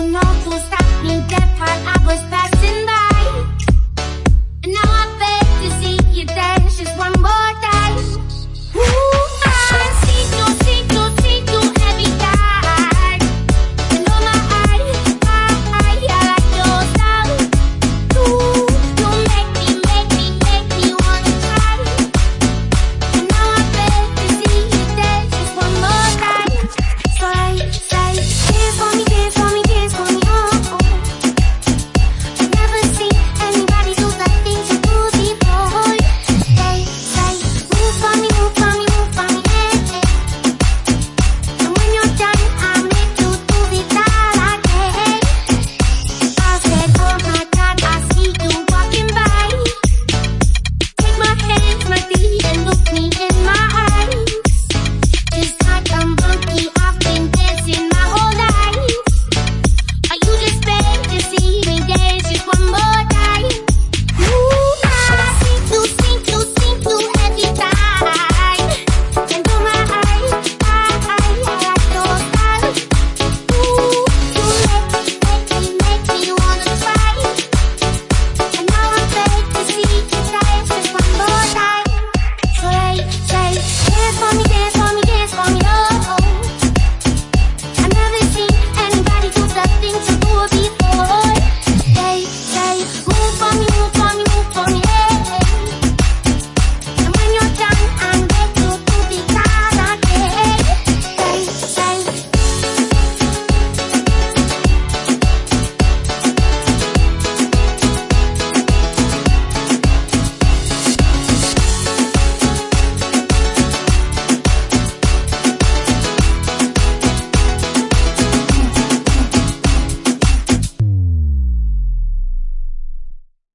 You know to stop me dead while I was passing